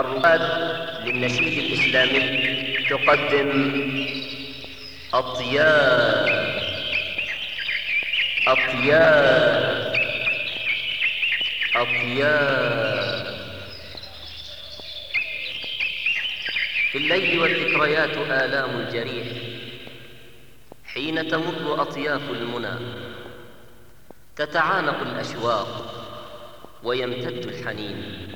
الرواد للنشيد الإسلامي تقدم أطيار أطيار أطيار في الليل والذكريات آلام الجريح حين تمر أطياف المنى. تتعانق الأشواق ويمتد الحنين.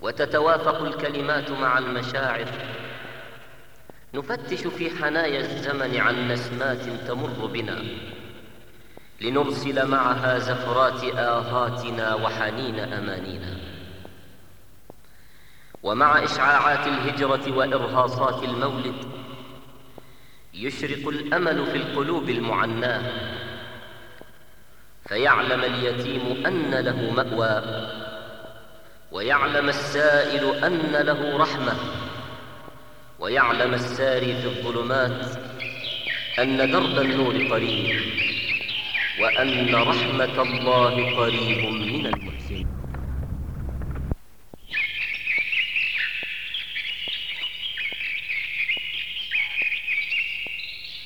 وتتوافق الكلمات مع المشاعر. نفتش في حنايا الزمن عن نسمات تمر بنا. لنرسل معها زفرات آهاتنا وحنين أمانينا. ومع إشعاعات الهجرة وإرهاصات المولد يشرق الأمل في القلوب المعناه فيعلم اليتيم أن له مأوى. ويعلم السائل أن له رحمة. ويعلم الساري في الظلمات أن درب النور قريب. وأن رحمة الله قريب من المحسنين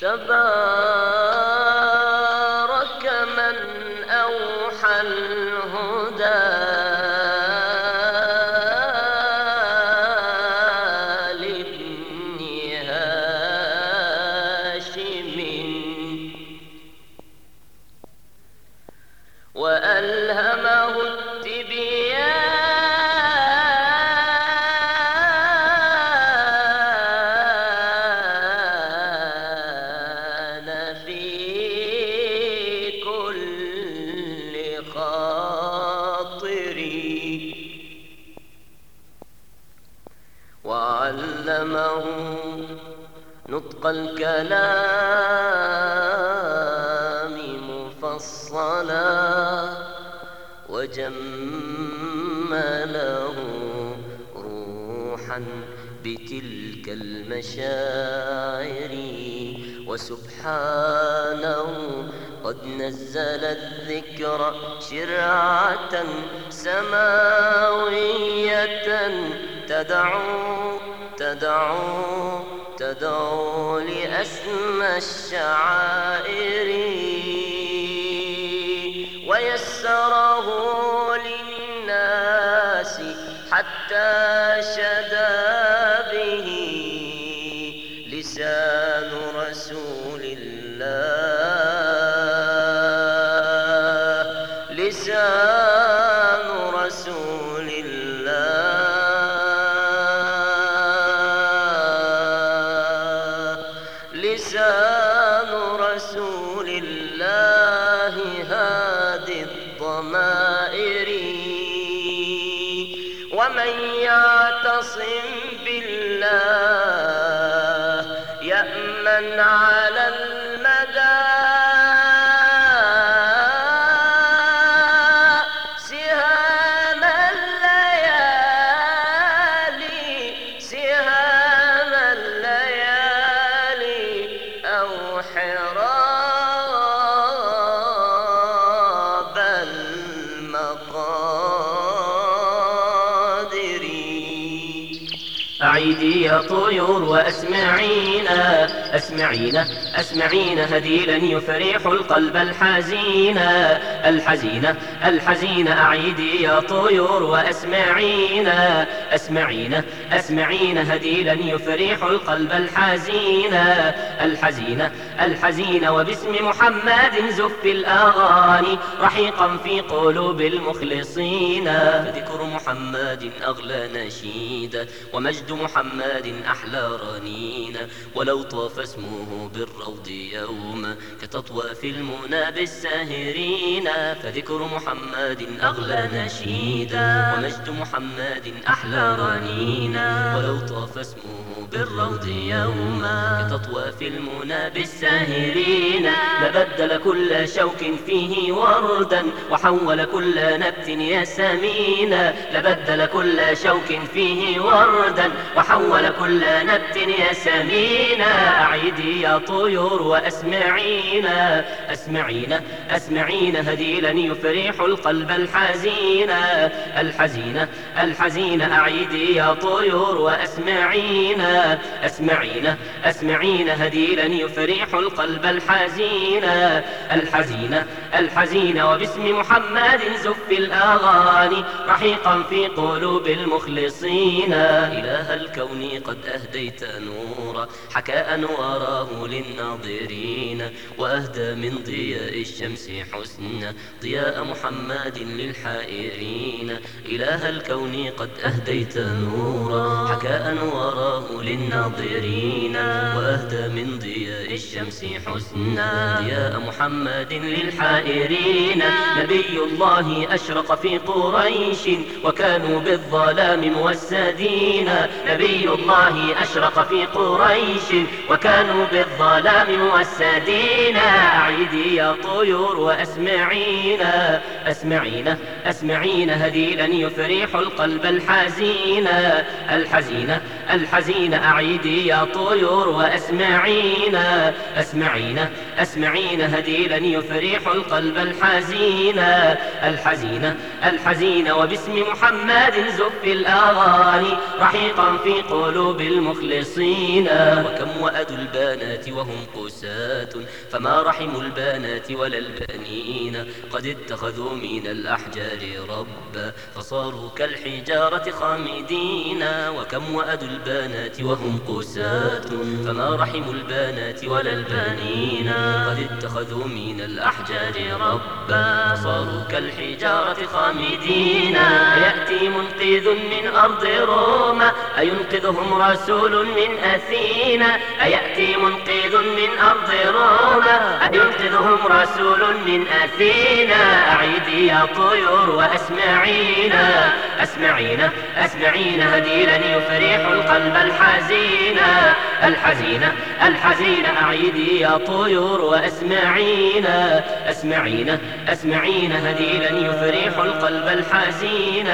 تبارك من أوحى وألهمه التبيان في كل خاطر وعلمه نطق الكلام وجمله روحا بتلك المشاعر. وسبحانه قد نزل الذكر شرعة سماوية تدعو تدعو تدعو لأسمى الشعائر. ويسره للناس حتى شدا به لسان رسول الله. لسان رسول الله. لسان أعيدي يا طيور وأسمعينا أسمعينا أسمعينا هديلا يفرح القلب الحزين. الحزين الحزين أعيدي يا طيور وأسمعينا أسمعينا أسمعينا هديلا يفرح القلب الحزين. الحزين الحزين وباسم محمد زف الأغاني رحيقا في قلوب المخلصين. فذكر محمد أغلى نشيد ومجد محمد أحلى رنين. ولو طاف اسمه بالروض يوم كتطواف المنى بالساهرين. فذكر محمد أغلى نشيد ومجد محمد أحلى رنين ولو طاف اسمه بالروض يوم كتطواف المنى بالساهرين. لبدل كل شوك فيه وردا وحول كل نبت ياسمين لبدل كل شوك فيه وردا وحول كل نبت ياسمين أعيدي يا طيور وأسمعينا أسمعينا أسمعينا هديلا يفرح القلب الحزين. الحزين الحزين أعيدي يا طيور وأسمعينا أسمعينا أسمعينا هديلا يفرح القلب الحزين. الحزين الحزين وباسم محمد زف الأغاني رحيقا في قلوب المخلصين. إله الكون قد أهديت نورا حكى أنواره للناظرين وأهدى من ضياء الشمس حسنا. ضياء محمد للحائرين. إله الكون قد أهديت نورا. حكى أنواره للناظرين وأهدى من ضياء الشمس حسنا. ضياء محمد للحائرين. نبي الله أشرق في قريش وكانوا بالظلام موسدين. نبي الله أشرق في قريش وكانوا بالظلام موسدين. أعيدي يا طيور وأسمعينا أسمعينا أسمعينا هديلا يفرح القلب الحزين. الحزين الحزين أعيدي يا طيور وأسمعينا أسمعينا أسمعينا هديلا يفرح القلب الحزين. الحزين الحزين وباسم محمد زف الأغاني رحيقا في قلوب المخلصين. وكم وأدوا البنات وهم قساة فما رحموا البنات ولا البنين. قد اتخذوا من الأحجار ربا فصاروا كالحجارة خامدين. وكم وأدوا البنات وهم قساة فما رحموا البنات ولا البنين. قد اتخذوا من الأحجار ربا. فصاروا كالحجارة خامدين. يأتي منقذ من أرض روما أينقذهم رسول من أثينا. أيأتي منقذ من أرض روما أينقذهم رسول من أثينا. أعيدي يا طيور وأسمعينا. أسمعينا أسمعينا هديلا يفرح القلب الحزين. الحزين الحزين أعيدي يا طيور وأسمعينا. أسمعينا أسمعينا هديلا يفرح القلب الحزين.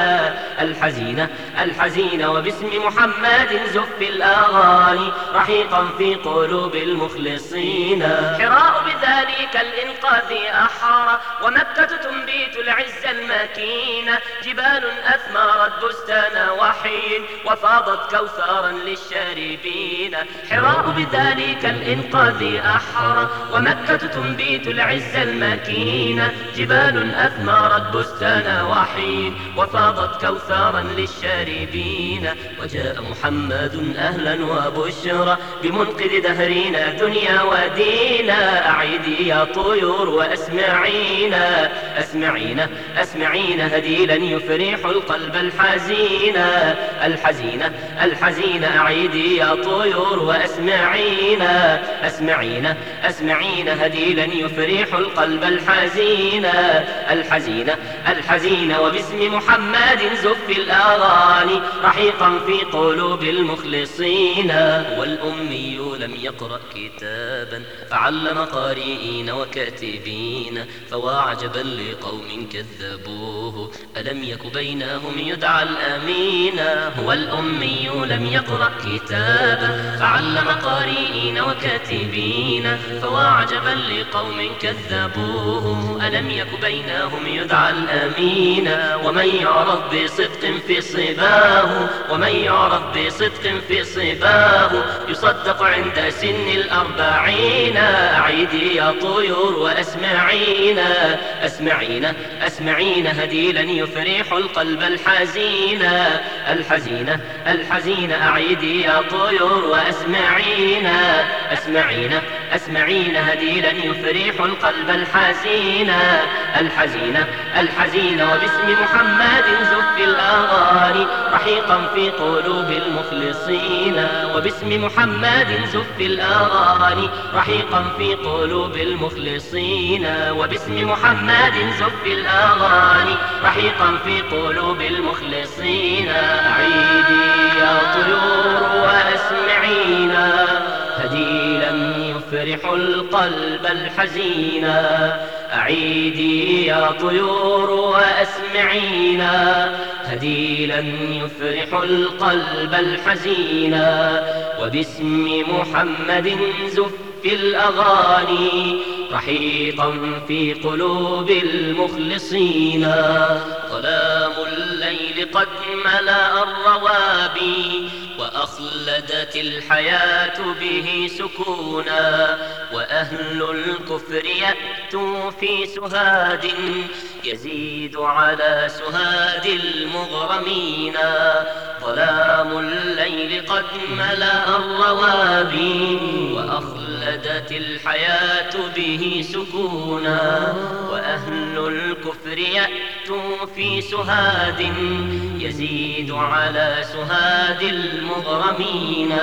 الحزين الحزين وباسم محمد زف الأغاني رحيقا في قلوب المخلصين. حراء بذلك الإنقاذ أحرى ومكة تنبيت العز المكين. جبال أثمرت بستان وحي وفاضت كوثرا للشاربين. حراء بذلك الإنقاذ أحرى ومكة تنبيت العز المكين. جبال أثمرت بستان وحي وفاضت كوثرا للشاربين. وجاء محمد أهلا وبشرى بمنقذ دهرنا دنيا ودينا أعيدي يا طيور وأسمعينا أسمعينا أسمعينا هديلا يفرح القلب. الحزين الحزين الحزين أعيدي يا طيور وأسمعينا أسمعينا أسمعينا هديلا يفرح القلب الحزين الحزين الحزين وباسم محمد زف الأغاني رحيقا في قلوب المخلصين. والأمي لم يقرأ كتابا فعلم قارئين وكاتبين فوا عجبا لقوم كذبوه. ألم يك بينهم يدعى الأمين. هو الأمي لم يقرأ كتابا فعلم قارئين وكاتبين. فوا عجبا لقوم كذبوه. ألم يك بينهم يدعى الأمين. ومن يعرف بصدق في صباه. ومن يعرف بصدق في صباه. يصدق عند سن الأربعين. أعيدي يا طيور وأسمعينا أسمعينا أسمعينا هديلا يفرح القلب الحزين الحزين الحزين أعيدي يا طيور وأسمعينا أسمعينا. أسمعينا هديلا يفرح القلب الحزين. الحزين الحزين وباسم محمد زف الأغاني. رحيقا في قلوب المخلصين. وباسم محمد زف الأغاني. رحيقا في قلوب المخلصين. وباسم محمد زف الأغاني. رحيقا في قلوب المخلصين. عيدي يا طيور وأسمعينا. هديلا يفرح القلب الحزين أعيدي يا طيور وأسمعينا. هديلا يفرح القلب الحزين وباسم محمد زف الأغاني. رحيقا في قلوب المخلصين. ظلام الليل قد ملأ الروابي وأخلدت الحياة به سكونا. وأهل الكفر يأتوا في سهاد يزيد على سهاد المغرمين. ظلام الليل قد ملأ الروابي وأخلدت الحياة به سكونا وأهل الكفر يأتوا في سهاد يزيد على سهاد المغرمين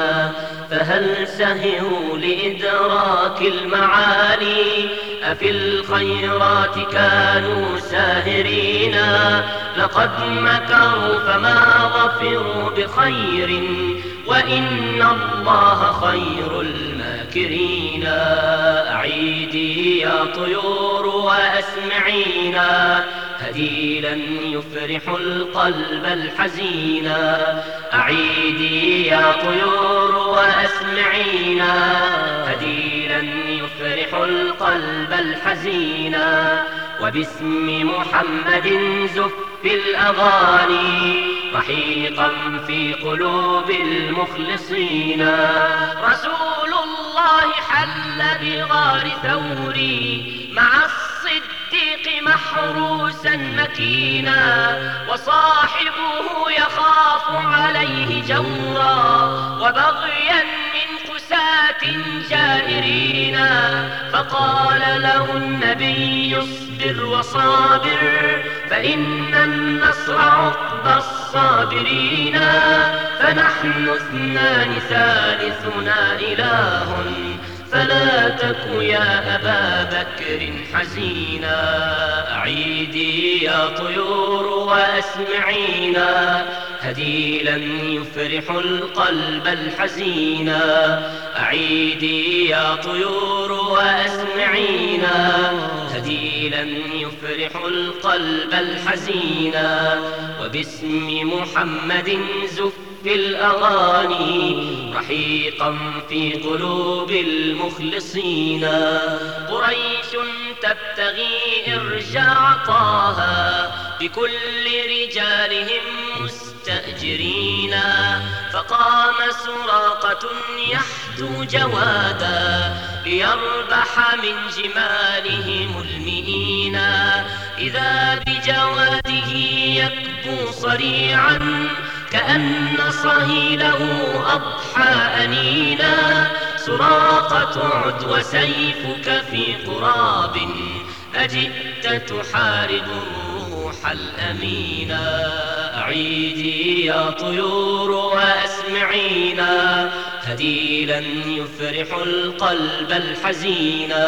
فهل سهروا لإدراك المعالي؟ أفي الخيرات كانوا ساهرين؟ لقد مكروا فما ظفروا بخير وإن الله خير الماكرين. أعيدي يا طيور وأسمعينا. هديلا يفرح القلب الحزينا أعيدي يا طيور وأسمعينا. هديلا يفرح القلب الحزينا وباسم محمد زف الأغاني رحيقا في قلوب المخلصين. رسول الله حل بغار ثوري مع الصديق محروسا مكينا وصاحبه يخاف عليه جورا وبغيا قساة جائرين فقال له النبي اصبر وصابر فإن النصر عقب الصابرين فنحن اثنان ثالثنا إله. فلا تك يا أبا بكر حزينا أعيدي يا طيور وأسمعينا. هديلا يفرح القلب الحزينا أعيدي يا طيور وأسمعينا. هديلا يفرح القلب الحزينا وباسم محمد زف الأغاني رحيقا في قلوب المخلصين. قريش تبتغي إرجاع طه بكل رجالهم مستأجرين. فقام سراقة يحدو جوادا. ليربح من جمالهم المئين. إذا بجواده يكبو صريعا كأن صهيله أضحى أنينا. سراقة عد وسيفك في قراب أجئت تحارب الروح الأمينا أعيدي يا طيور وأسمعينا. هديلا يفرح القلب الحزينا.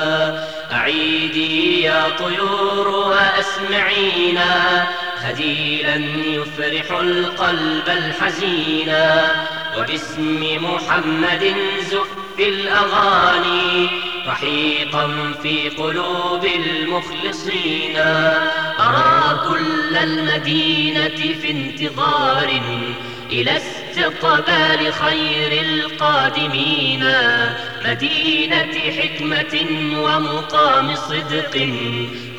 أعيدي يا طيور وأسمعينا. هديلا يفرح القلب الحزينا. وباسم محمد زف الأغاني. رحيقا في قلوب المخلصين. أرى كل المدينة في انتظار إلى استقبال خير القادمين. مدينة حكمة ومقام صدق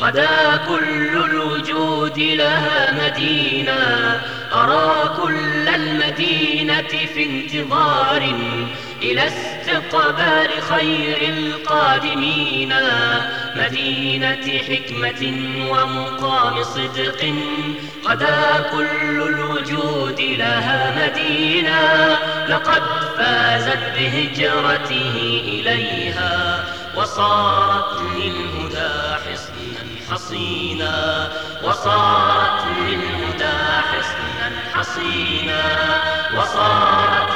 غدا كل الوجود لها مدينة. أرى كل المدينة في انتظار إلى استقبال خير القادمين. مدينة حكمة ومقام صدق غدا كل الوجود لها مدينة لقد فازت بهجرته إليها وصارت للهدى حصنا حصينا وصارت للهدى حصنا حصينا وصارت